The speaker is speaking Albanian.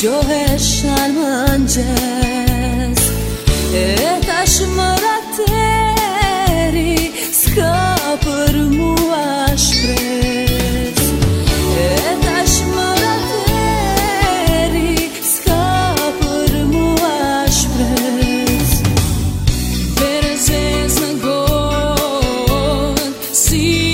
Gjohesh në mëngjes E tash më rateri Ska për mua shpres E tash më rateri Ska për mua shpres Bere zez në Si